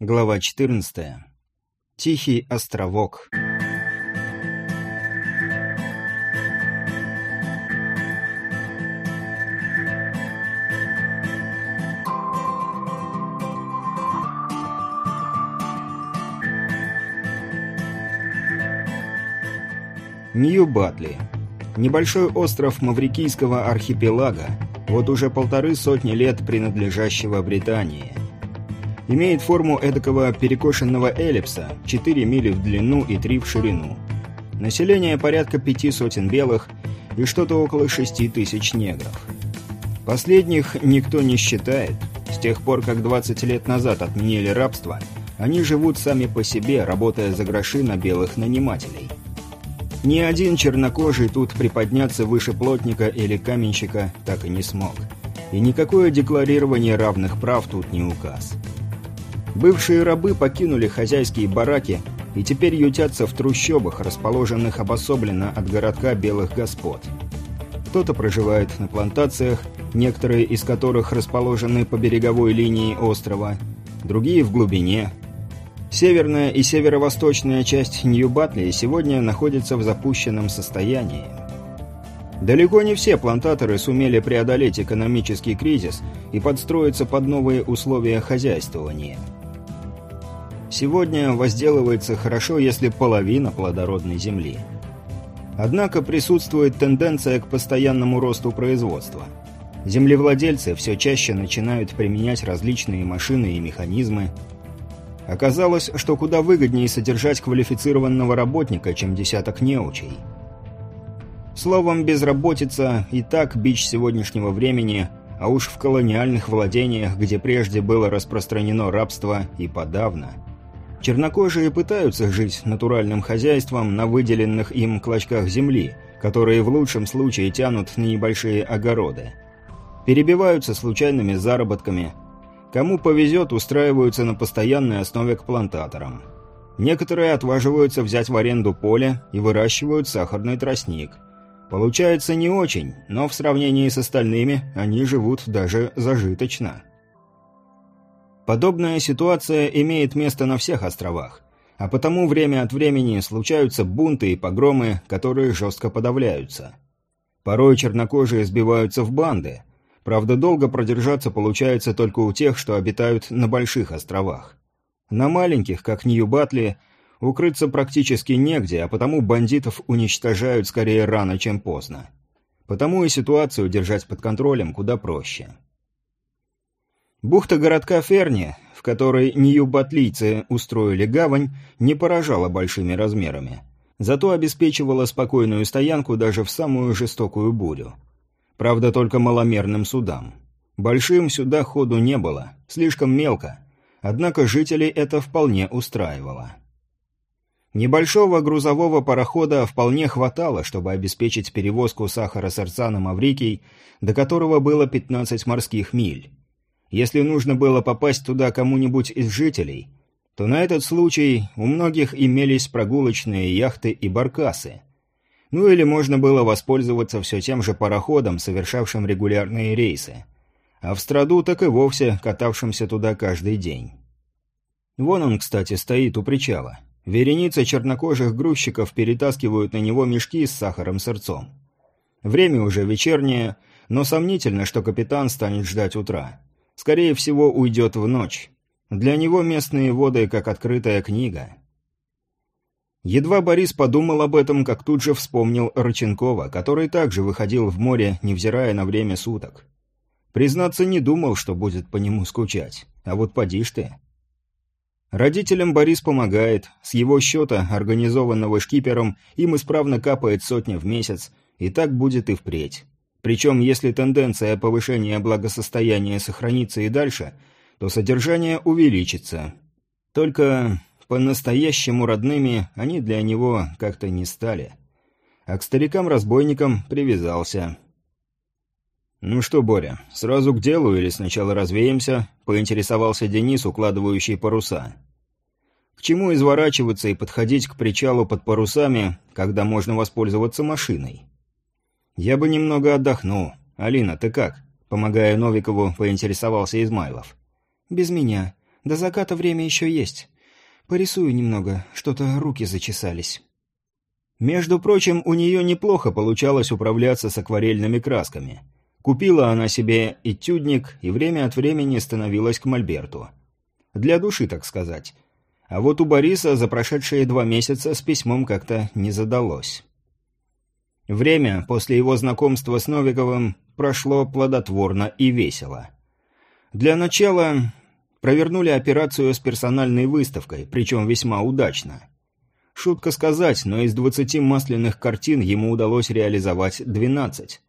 Глава 14. Тихий островок. Нью-Батли. Небольшой остров Маврикийского архипелага, вот уже полторы сотни лет принадлежащего Британии – имеет форму эдакого перекошенного эллипса, 4 мили в длину и 3 в ширину. Население порядка пяти сотен белых и что-то около шести тысяч негров. Последних никто не считает. С тех пор, как 20 лет назад отменили рабство, они живут сами по себе, работая за гроши на белых нанимателей. Ни один чернокожий тут приподняться выше плотника или каменщика так и не смог. И никакое декларирование равных прав тут не указ. Бывшие рабы покинули хозяйские бараки и теперь ютятся в трущобах, расположенных обособленно от городка белых господ. Кто-то проживает на плантациях, некоторые из которых расположены по береговой линии острова, другие в глубине. Северная и северо-восточная часть Нью-Батли сегодня находится в запущенном состоянии. Далеко не все плантаторы сумели преодолеть экономический кризис и подстроиться под новые условия хозяйствования – Сегодня возделывается хорошо, если половина плодородной земли. Однако присутствует тенденция к постоянному росту производства. Землевладельцы все чаще начинают применять различные машины и механизмы. Оказалось, что куда выгоднее содержать квалифицированного работника, чем десяток неучей. Словом, безработица и так бич сегодняшнего времени, а уж в колониальных владениях, где прежде было распространено рабство, и подавно – Чернокожие пытаются жить натуральным хозяйством на выделенных им клочках земли, которые в лучшем случае тянут на небольшие огороды. Перебиваются случайными заработками. Кому повезет, устраиваются на постоянной основе к плантаторам. Некоторые отваживаются взять в аренду поле и выращивают сахарный тростник. Получается не очень, но в сравнении с остальными они живут даже зажиточно. Подобная ситуация имеет место на всех островах, а потому время от времени случаются бунты и погромы, которые жестко подавляются. Порой чернокожие сбиваются в банды. Правда, долго продержаться получается только у тех, что обитают на больших островах. На маленьких, как Нью-Батли, укрыться практически негде, а потому бандитов уничтожают скорее рано, чем поздно. Потому и ситуацию держать под контролем куда проще. Бухта городка Ферни, в которой нью-батлийцы устроили гавань, не поражала большими размерами. Зато обеспечивала спокойную стоянку даже в самую жестокую бурю. Правда, только маломерным судам. Большим сюда ходу не было, слишком мелко. Однако жителей это вполне устраивало. Небольшого грузового парохода вполне хватало, чтобы обеспечить перевозку сахара сорца на Маврикий, до которого было 15 морских миль. Если нужно было попасть туда кому-нибудь из жителей, то на этот случай у многих имелись прогулочные яхты и баркасы. Ну или можно было воспользоваться все тем же пароходом, совершавшим регулярные рейсы. А в страду так и вовсе катавшимся туда каждый день. Вон он, кстати, стоит у причала. Вереница чернокожих грузчиков перетаскивают на него мешки с сахаром-сырцом. Время уже вечернее, но сомнительно, что капитан станет ждать утра скорее всего, уйдет в ночь. Для него местные воды как открытая книга. Едва Борис подумал об этом, как тут же вспомнил Рыченкова, который также выходил в море, невзирая на время суток. Признаться, не думал, что будет по нему скучать. А вот поди ж ты. Родителям Борис помогает. С его счета, организованного шкипером, им исправно капает сотня в месяц, и так будет и впредь. Причем, если тенденция повышения благосостояния сохранится и дальше, то содержание увеличится. Только по-настоящему родными они для него как-то не стали. А к старикам-разбойникам привязался. «Ну что, Боря, сразу к делу или сначала развеемся?» — поинтересовался Денис, укладывающий паруса. «К чему изворачиваться и подходить к причалу под парусами, когда можно воспользоваться машиной?» «Я бы немного отдохнул. Алина, ты как?» Помогая Новикову, поинтересовался Измайлов. «Без меня. До заката время еще есть. Порисую немного, что-то руки зачесались». Между прочим, у нее неплохо получалось управляться с акварельными красками. Купила она себе этюдник и время от времени становилась к мольберту. Для души, так сказать. А вот у Бориса за прошедшие два месяца с письмом как-то не задалось. Время после его знакомства с Новиковым прошло плодотворно и весело. Для начала провернули операцию с персональной выставкой, причем весьма удачно. Шутка сказать, но из 20 масляных картин ему удалось реализовать 12.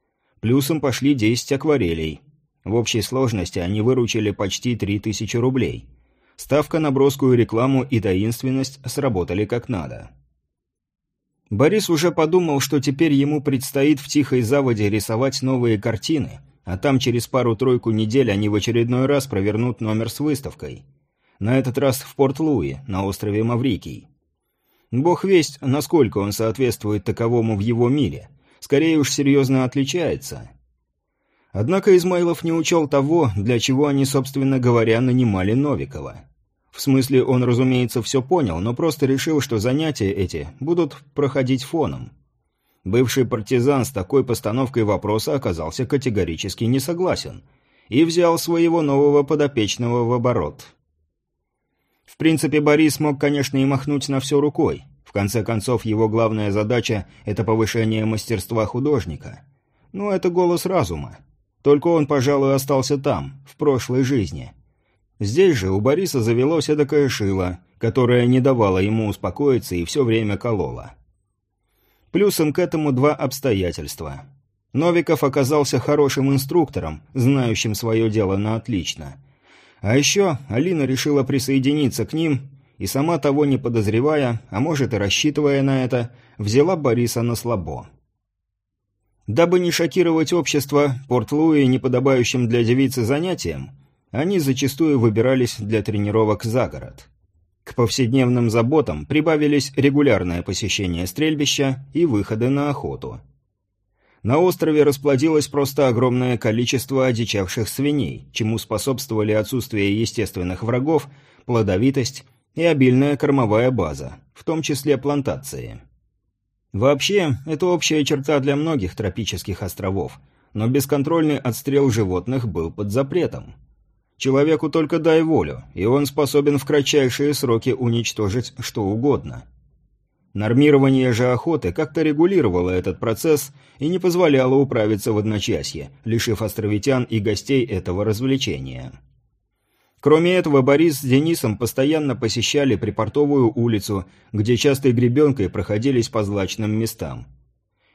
Плюсом пошли 10 акварелей. В общей сложности они выручили почти 3000 рублей. Ставка на броскую рекламу и таинственность сработали как надо. Борис уже подумал, что теперь ему предстоит в тихой заводе рисовать новые картины, а там через пару-тройку недель они в очередной раз провернут номер с выставкой. На этот раз в Порт-Луи, на острове Маврикий. Бог весть, насколько он соответствует таковому в его мире. Скорее уж серьезно отличается. Однако Измайлов не учел того, для чего они, собственно говоря, нанимали Новикова. В смысле, он, разумеется, все понял, но просто решил, что занятия эти будут проходить фоном. Бывший партизан с такой постановкой вопроса оказался категорически не согласен и взял своего нового подопечного в оборот – в принципе, Борис мог, конечно, и махнуть на все рукой. В конце концов, его главная задача – это повышение мастерства художника. Но это голос разума. Только он, пожалуй, остался там, в прошлой жизни. Здесь же у Бориса завелось эдакое шило, которое не давало ему успокоиться и все время кололо. Плюсом к этому два обстоятельства. Новиков оказался хорошим инструктором, знающим свое дело на отлично – а еще Алина решила присоединиться к ним и сама того не подозревая, а может и рассчитывая на это, взяла Бориса на слабо. Дабы не шокировать общество Порт-Луи неподобающим для девицы занятием, они зачастую выбирались для тренировок за город. К повседневным заботам прибавились регулярное посещение стрельбища и выходы на охоту. На острове расплодилось просто огромное количество одичавших свиней, чему способствовали отсутствие естественных врагов, плодовитость и обильная кормовая база, в том числе плантации. Вообще, это общая черта для многих тропических островов, но бесконтрольный отстрел животных был под запретом. Человеку только дай волю, и он способен в кратчайшие сроки уничтожить что угодно – Нормирование же охоты как-то регулировало этот процесс и не позволяло управиться в одночасье, лишив островитян и гостей этого развлечения. Кроме этого, Борис с Денисом постоянно посещали припортовую улицу, где частой гребенкой проходились по злачным местам.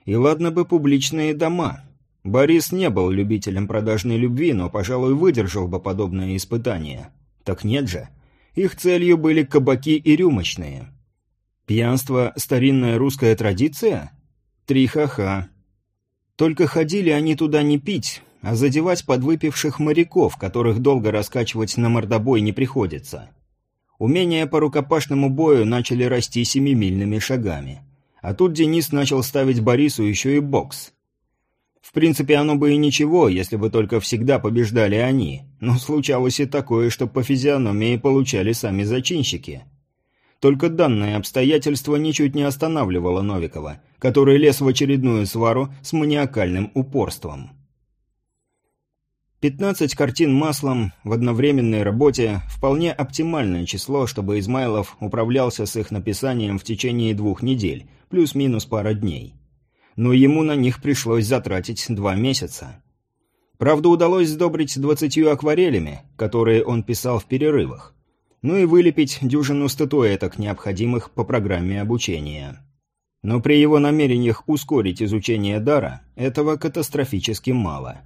И ладно бы публичные дома. Борис не был любителем продажной любви, но, пожалуй, выдержал бы подобное испытание. Так нет же. Их целью были кабаки и рюмочные. Пьянство – старинная русская традиция? Три ха-ха. Только ходили они туда не пить, а задевать подвыпивших моряков, которых долго раскачивать на мордобой не приходится. Умения по рукопашному бою начали расти семимильными шагами. А тут Денис начал ставить Борису еще и бокс. В принципе, оно бы и ничего, если бы только всегда побеждали они, но случалось и такое, что по физиономии получали сами зачинщики – только данное обстоятельство ничуть не останавливало Новикова, который лез в очередную свару с маниакальным упорством. 15 картин маслом в одновременной работе – вполне оптимальное число, чтобы Измайлов управлялся с их написанием в течение двух недель, плюс-минус пара дней. Но ему на них пришлось затратить два месяца. Правда, удалось сдобрить двадцатью акварелями, которые он писал в перерывах ну и вылепить дюжину статуэток, необходимых по программе обучения. Но при его намерениях ускорить изучение дара, этого катастрофически мало.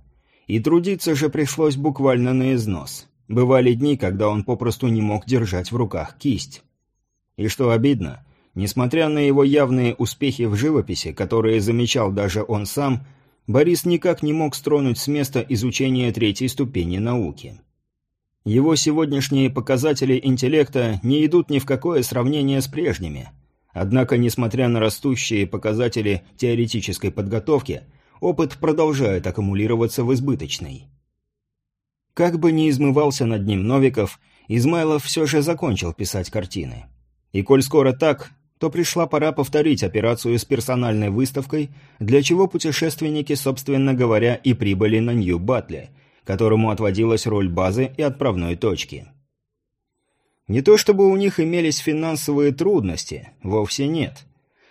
И трудиться же пришлось буквально на износ. Бывали дни, когда он попросту не мог держать в руках кисть. И что обидно, несмотря на его явные успехи в живописи, которые замечал даже он сам, Борис никак не мог стронуть с места изучения третьей ступени науки. Его сегодняшние показатели интеллекта не идут ни в какое сравнение с прежними. Однако, несмотря на растущие показатели теоретической подготовки, опыт продолжает аккумулироваться в избыточный. Как бы ни измывался над ним Новиков, Измайлов все же закончил писать картины. И коль скоро так, то пришла пора повторить операцию с персональной выставкой, для чего путешественники, собственно говоря, и прибыли на Нью-Батле, которому отводилась роль базы и отправной точки. Не то чтобы у них имелись финансовые трудности, вовсе нет.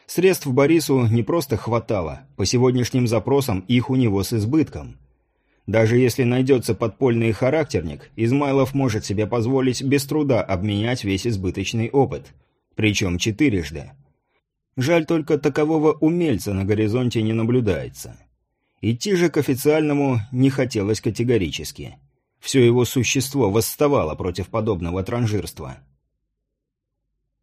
Средств Борису не просто хватало, по сегодняшним запросам их у него с избытком. Даже если найдется подпольный характерник, Измайлов может себе позволить без труда обменять весь избыточный опыт – причем четырежды. Жаль только такового умельца на горизонте не наблюдается. Идти же к официальному не хотелось категорически. Все его существо восставало против подобного транжирства.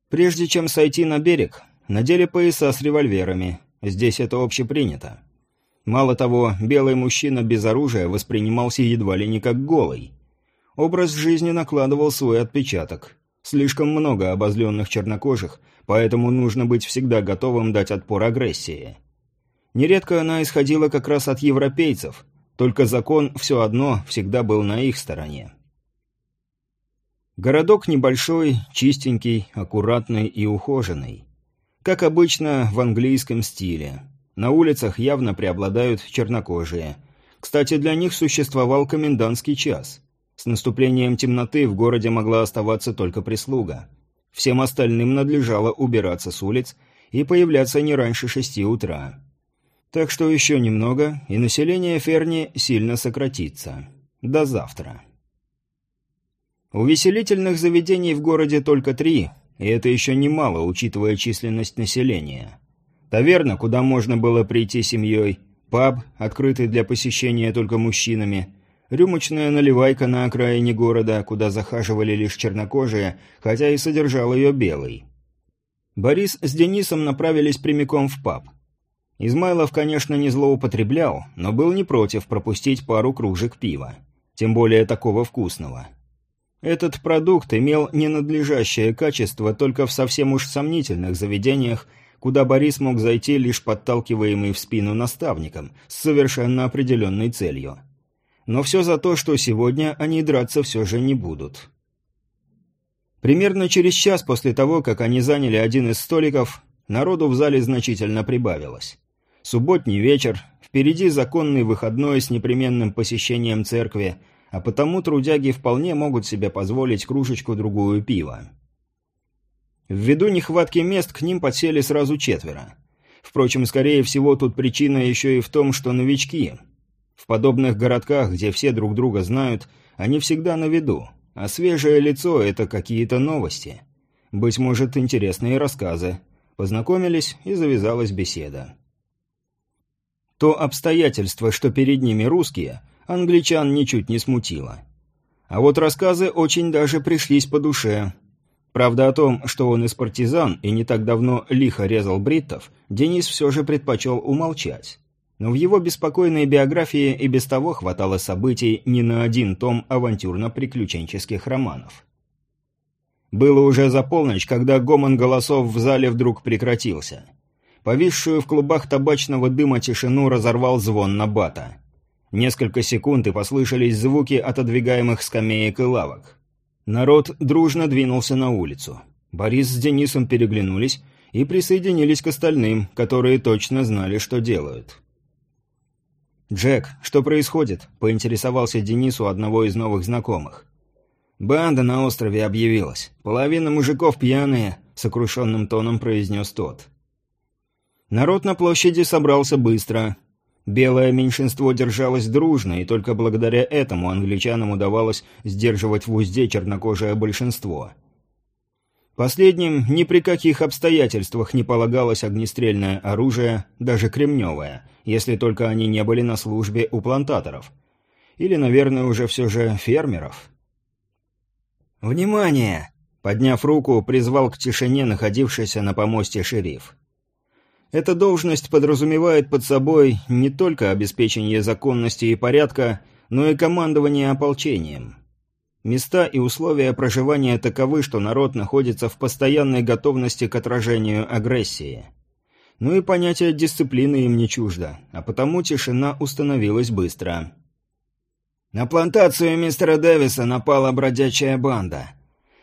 Прежде чем сойти на берег, надели пояса с револьверами. Здесь это общепринято. Мало того, белый мужчина без оружия воспринимался едва ли не как голый. Образ жизни накладывал свой отпечаток. Слишком много обозленных чернокожих, поэтому нужно быть всегда готовым дать отпор агрессии. Нередко она исходила как раз от европейцев, только закон все одно всегда был на их стороне. Городок небольшой, чистенький, аккуратный и ухоженный. Как обычно, в английском стиле. На улицах явно преобладают чернокожие. Кстати, для них существовал комендантский час. С наступлением темноты в городе могла оставаться только прислуга. Всем остальным надлежало убираться с улиц и появляться не раньше шести утра. Так что еще немного, и население Ферни сильно сократится. До завтра. Увеселительных заведений в городе только три, и это еще немало, учитывая численность населения. Таверна, куда можно было прийти семьей, паб, открытый для посещения только мужчинами – Рюмочная наливайка на окраине города, куда захаживали лишь чернокожие, хотя и содержал ее белый. Борис с Денисом направились прямиком в паб. Измайлов, конечно, не злоупотреблял, но был не против пропустить пару кружек пива. Тем более такого вкусного. Этот продукт имел ненадлежащее качество только в совсем уж сомнительных заведениях, куда Борис мог зайти лишь подталкиваемый в спину наставником с совершенно определенной целью – но все за то, что сегодня они драться все же не будут. Примерно через час после того, как они заняли один из столиков, народу в зале значительно прибавилось. Субботний вечер, впереди законный выходной с непременным посещением церкви, а потому трудяги вполне могут себе позволить кружечку-другую пива. Ввиду нехватки мест к ним подсели сразу четверо. Впрочем, скорее всего, тут причина еще и в том, что новички – в подобных городках, где все друг друга знают, они всегда на виду, а свежее лицо – это какие-то новости. Быть может, интересные рассказы. Познакомились, и завязалась беседа. То обстоятельство, что перед ними русские, англичан ничуть не смутило. А вот рассказы очень даже пришлись по душе. Правда, о том, что он из партизан и не так давно лихо резал бриттов, Денис все же предпочел умолчать. Но в его беспокойной биографии и без того хватало событий не на один том авантюрно-приключенческих романов. Было уже за полночь, когда гомон голосов в зале вдруг прекратился. Повисшую в клубах табачного дыма тишину разорвал звон на бата. Несколько секунд и послышались звуки отодвигаемых скамеек и лавок. Народ дружно двинулся на улицу. Борис с Денисом переглянулись и присоединились к остальным, которые точно знали, что делают. «Джек, что происходит?» – поинтересовался Денису одного из новых знакомых. «Банда на острове объявилась. Половина мужиков пьяные», – сокрушенным тоном произнес тот. Народ на площади собрался быстро. Белое меньшинство держалось дружно, и только благодаря этому англичанам удавалось сдерживать в узде чернокожее большинство – Последним ни при каких обстоятельствах не полагалось огнестрельное оружие, даже кремневое, если только они не были на службе у плантаторов. Или, наверное, уже все же фермеров. «Внимание!» — подняв руку, призвал к тишине находившийся на помосте шериф. Эта должность подразумевает под собой не только обеспечение законности и порядка, но и командование ополчением. Места и условия проживания таковы, что народ находится в постоянной готовности к отражению агрессии. Ну и понятие дисциплины им не чуждо, а потому тишина установилась быстро. На плантацию мистера Дэвиса напала бродячая банда.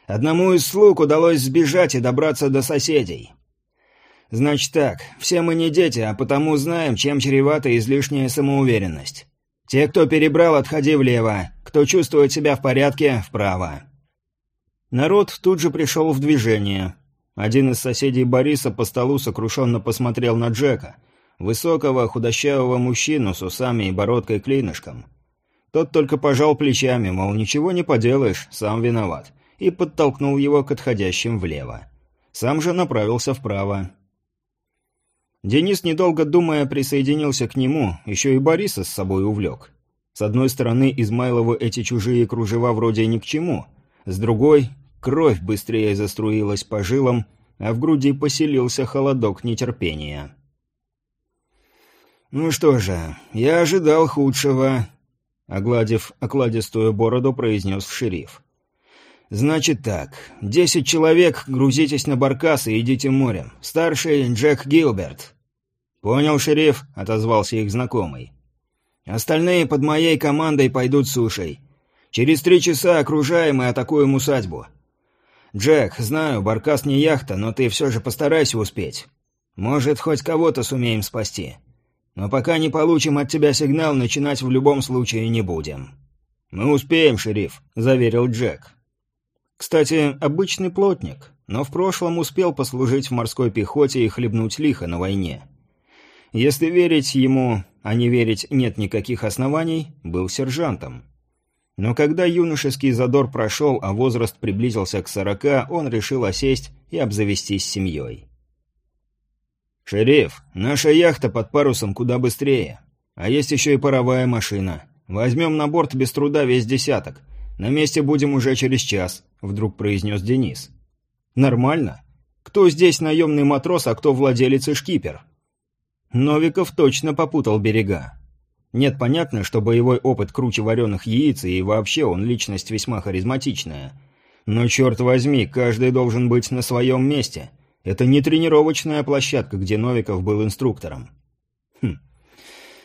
Одному из слуг удалось сбежать и добраться до соседей. Значит так, все мы не дети, а потому знаем, чем чревата излишняя самоуверенность. Те, кто перебрал, отходи влево. Кто чувствует себя в порядке, вправо. Народ тут же пришел в движение. Один из соседей Бориса по столу сокрушенно посмотрел на Джека, высокого, худощавого мужчину с усами и бородкой-клинышком. Тот только пожал плечами, мол, ничего не поделаешь, сам виноват, и подтолкнул его к отходящим влево. Сам же направился вправо. Денис, недолго думая, присоединился к нему, еще и Бориса с собой увлек. С одной стороны, Измайлову эти чужие кружева вроде ни к чему, с другой Кровь быстрее заструилась по жилам, а в груди поселился холодок нетерпения. «Ну что же, я ожидал худшего», — огладив окладистую бороду, произнес шериф. «Значит так, десять человек, грузитесь на баркас и идите морем. Старший — Джек Гилберт». «Понял, шериф», — отозвался их знакомый. «Остальные под моей командой пойдут сушей. Через три часа окружаем и атакуем усадьбу. «Джек, знаю, Баркас не яхта, но ты все же постарайся успеть. Может, хоть кого-то сумеем спасти. Но пока не получим от тебя сигнал, начинать в любом случае не будем». «Мы успеем, шериф», — заверил Джек. Кстати, обычный плотник, но в прошлом успел послужить в морской пехоте и хлебнуть лихо на войне. Если верить ему, а не верить нет никаких оснований, был сержантом. Но когда юношеский задор прошел, а возраст приблизился к сорока, он решил осесть и обзавестись семьей. «Шериф, наша яхта под парусом куда быстрее. А есть еще и паровая машина. Возьмем на борт без труда весь десяток. На месте будем уже через час», — вдруг произнес Денис. «Нормально. Кто здесь наемный матрос, а кто владелец и шкипер?» Новиков точно попутал берега. Нет, понятно, что боевой опыт круче вареных яиц, и вообще он личность весьма харизматичная. Но, черт возьми, каждый должен быть на своем месте. Это не тренировочная площадка, где Новиков был инструктором. Хм.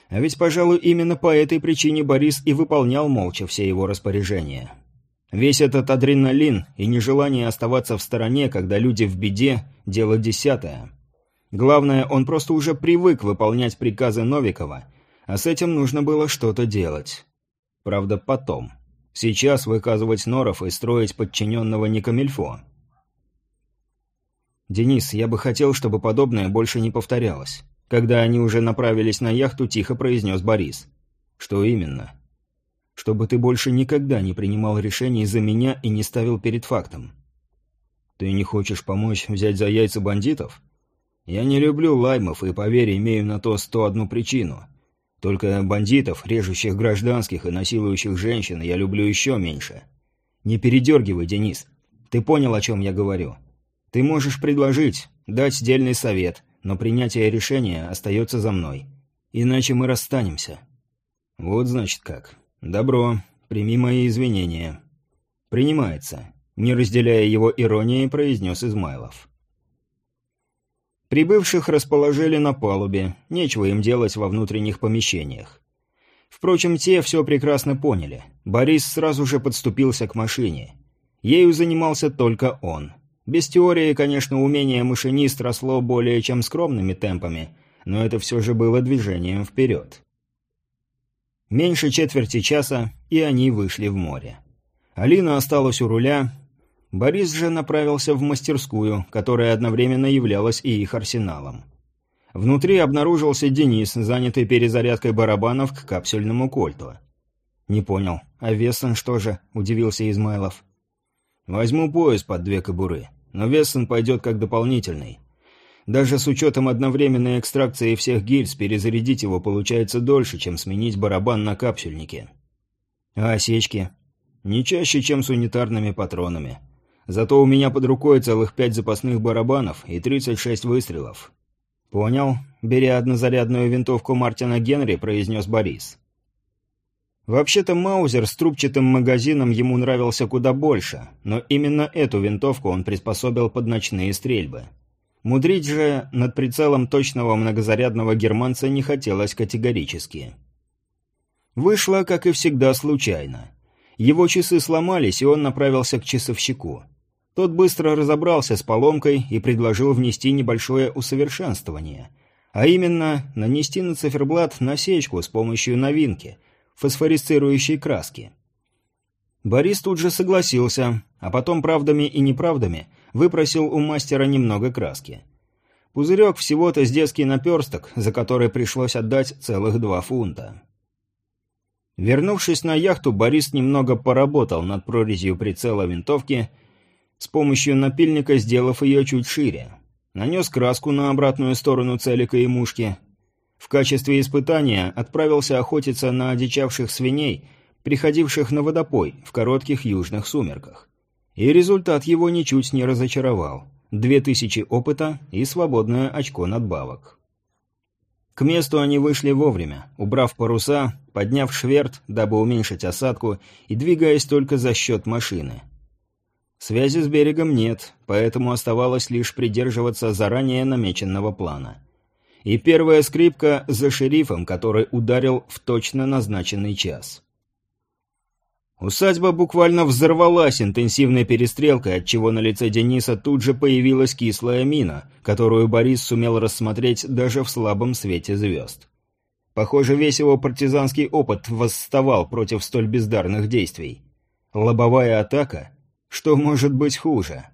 А ведь, пожалуй, именно по этой причине Борис и выполнял молча все его распоряжения. Весь этот адреналин и нежелание оставаться в стороне, когда люди в беде – дело десятое. Главное, он просто уже привык выполнять приказы Новикова – а с этим нужно было что-то делать. Правда, потом. Сейчас выказывать норов и строить подчиненного не камильфо. «Денис, я бы хотел, чтобы подобное больше не повторялось». Когда они уже направились на яхту, тихо произнес Борис. «Что именно?» «Чтобы ты больше никогда не принимал решений за меня и не ставил перед фактом». «Ты не хочешь помочь взять за яйца бандитов?» «Я не люблю лаймов и, поверь, имею на то сто одну причину. Только бандитов, режущих гражданских и насилующих женщин, я люблю еще меньше. Не передергивай, Денис. Ты понял, о чем я говорю. Ты можешь предложить, дать дельный совет, но принятие решения остается за мной. Иначе мы расстанемся. Вот значит как. Добро. Прими мои извинения. Принимается. Не разделяя его иронии, произнес Измайлов. Прибывших расположили на палубе, нечего им делать во внутренних помещениях. Впрочем, те все прекрасно поняли. Борис сразу же подступился к машине. Ею занимался только он. Без теории, конечно, умение машинист росло более чем скромными темпами, но это все же было движением вперед. Меньше четверти часа, и они вышли в море. Алина осталась у руля, Борис же направился в мастерскую, которая одновременно являлась и их арсеналом. Внутри обнаружился Денис, занятый перезарядкой барабанов к капсюльному кольту. «Не понял. А Вессон что же?» – удивился Измайлов. «Возьму пояс под две кобуры, но Вессон пойдет как дополнительный. Даже с учетом одновременной экстракции всех гильз, перезарядить его получается дольше, чем сменить барабан на капсюльнике. А осечки? Не чаще, чем с унитарными патронами. Зато у меня под рукой целых пять запасных барабанов и 36 выстрелов». «Понял», — беря однозарядную винтовку Мартина Генри, произнес Борис. Вообще-то Маузер с трубчатым магазином ему нравился куда больше, но именно эту винтовку он приспособил под ночные стрельбы. Мудрить же над прицелом точного многозарядного германца не хотелось категорически. Вышло, как и всегда, случайно. Его часы сломались, и он направился к часовщику. Тот быстро разобрался с поломкой и предложил внести небольшое усовершенствование. А именно, нанести на циферблат насечку с помощью новинки – фосфорисцирующей краски. Борис тут же согласился, а потом правдами и неправдами выпросил у мастера немного краски. Пузырек всего-то с детский наперсток, за который пришлось отдать целых два фунта. Вернувшись на яхту, Борис немного поработал над прорезью прицела винтовки, с помощью напильника сделав ее чуть шире. Нанес краску на обратную сторону целика и мушки. В качестве испытания отправился охотиться на одичавших свиней, приходивших на водопой в коротких южных сумерках. И результат его ничуть не разочаровал. Две тысячи опыта и свободное очко надбавок. К месту они вышли вовремя, убрав паруса, подняв шверт, дабы уменьшить осадку, и двигаясь только за счет машины. Связи с берегом нет, поэтому оставалось лишь придерживаться заранее намеченного плана. И первая скрипка за шерифом, который ударил в точно назначенный час. Усадьба буквально взорвалась интенсивной перестрелкой, отчего на лице Дениса тут же появилась кислая мина, которую Борис сумел рассмотреть даже в слабом свете звезд. Похоже, весь его партизанский опыт восставал против столь бездарных действий. Лобовая атака? Что может быть хуже?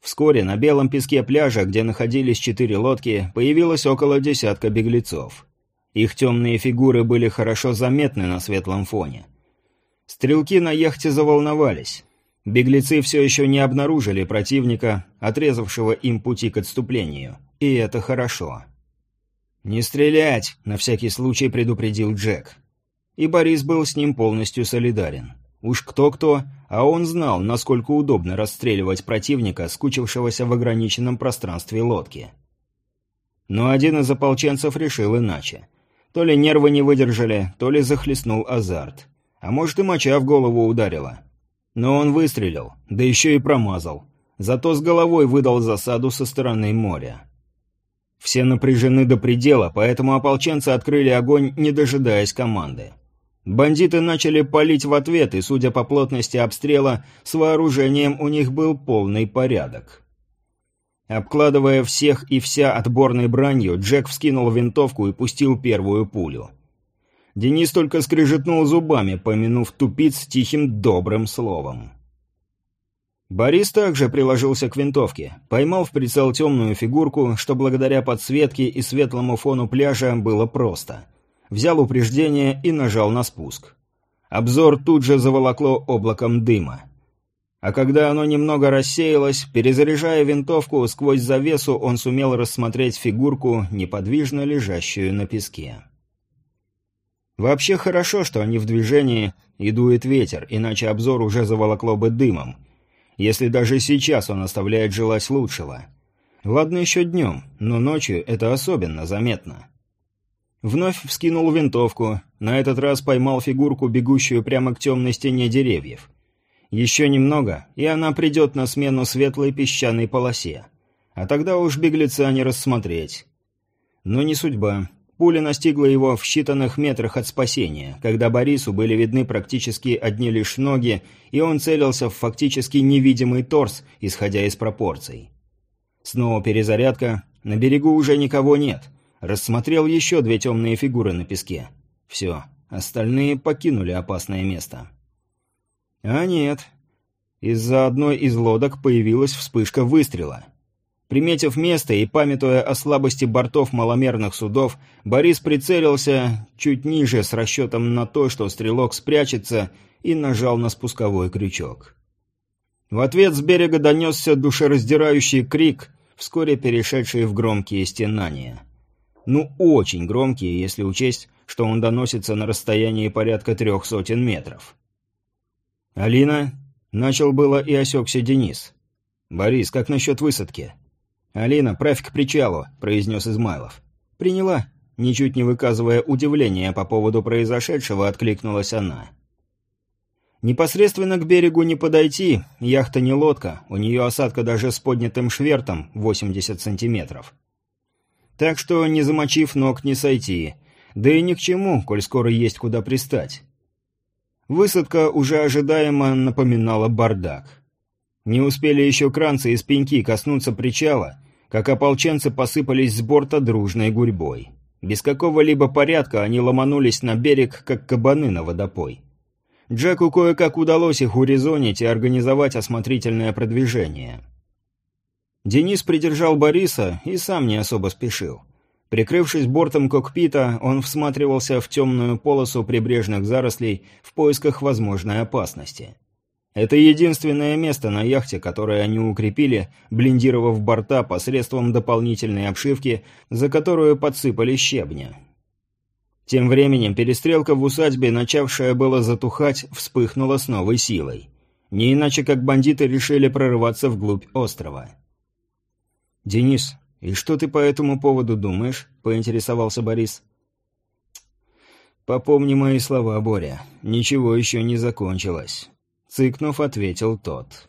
Вскоре на белом песке пляжа, где находились четыре лодки, появилось около десятка беглецов. Их темные фигуры были хорошо заметны на светлом фоне. Стрелки на яхте заволновались. Беглецы все еще не обнаружили противника, отрезавшего им пути к отступлению. И это хорошо. «Не стрелять!» — на всякий случай предупредил Джек. И Борис был с ним полностью солидарен. Уж кто-кто, а он знал, насколько удобно расстреливать противника, скучившегося в ограниченном пространстве лодки. Но один из ополченцев решил иначе. То ли нервы не выдержали, то ли захлестнул азарт. А может и моча в голову ударила. Но он выстрелил, да еще и промазал. Зато с головой выдал засаду со стороны моря. Все напряжены до предела, поэтому ополченцы открыли огонь, не дожидаясь команды. Бандиты начали палить в ответ, и, судя по плотности обстрела, с вооружением у них был полный порядок. Обкладывая всех и вся отборной бранью, Джек вскинул винтовку и пустил первую пулю. Денис только скрежетнул зубами, помянув тупиц тихим добрым словом. Борис также приложился к винтовке, поймал в прицел темную фигурку, что благодаря подсветке и светлому фону пляжа было просто. Взял упреждение и нажал на спуск. Обзор тут же заволокло облаком дыма. А когда оно немного рассеялось, перезаряжая винтовку, сквозь завесу он сумел рассмотреть фигурку, неподвижно лежащую на песке. Вообще хорошо, что они в движении и дует ветер, иначе обзор уже заволокло бы дымом. Если даже сейчас он оставляет желать лучшего. Ладно еще днем, но ночью это особенно заметно. Вновь вскинул винтовку, на этот раз поймал фигурку, бегущую прямо к темной стене деревьев. Еще немного, и она придет на смену светлой песчаной полосе. А тогда уж беглеца не рассмотреть. Но не судьба. Пуля настигла его в считанных метрах от спасения, когда Борису были видны практически одни лишь ноги, и он целился в фактически невидимый торс, исходя из пропорций. Снова перезарядка. На берегу уже никого нет. Рассмотрел еще две темные фигуры на песке. Все. Остальные покинули опасное место. А нет. Из-за одной из лодок появилась вспышка выстрела. Приметив место и памятуя о слабости бортов маломерных судов, Борис прицелился чуть ниже с расчетом на то, что стрелок спрячется, и нажал на спусковой крючок. В ответ с берега донесся душераздирающий крик, вскоре перешедший в громкие стенания. Ну, очень громкие, если учесть, что он доносится на расстоянии порядка трех сотен метров. «Алина?» — начал было и осекся Денис. «Борис, как насчет высадки?» «Алина, правь к причалу», — произнес Измайлов. «Приняла». Ничуть не выказывая удивления по поводу произошедшего, откликнулась она. Непосредственно к берегу не подойти, яхта не лодка, у нее осадка даже с поднятым швертом 80 сантиметров. Так что, не замочив ног, не сойти. Да и ни к чему, коль скоро есть куда пристать. Высадка уже ожидаемо напоминала бардак. Не успели еще кранцы и спеньки коснуться причала, как ополченцы посыпались с борта дружной гурьбой. Без какого-либо порядка они ломанулись на берег, как кабаны на водопой. Джеку кое-как удалось их урезонить и организовать осмотрительное продвижение. Денис придержал Бориса и сам не особо спешил. Прикрывшись бортом кокпита, он всматривался в темную полосу прибрежных зарослей в поисках возможной опасности. Это единственное место на яхте, которое они укрепили, блиндировав борта посредством дополнительной обшивки, за которую подсыпали щебня. Тем временем перестрелка в усадьбе, начавшая было затухать, вспыхнула с новой силой. Не иначе, как бандиты решили прорываться вглубь острова. «Денис, и что ты по этому поводу думаешь?» – поинтересовался Борис. «Попомни мои слова, Боря. Ничего еще не закончилось». Цыкнув, ответил тот.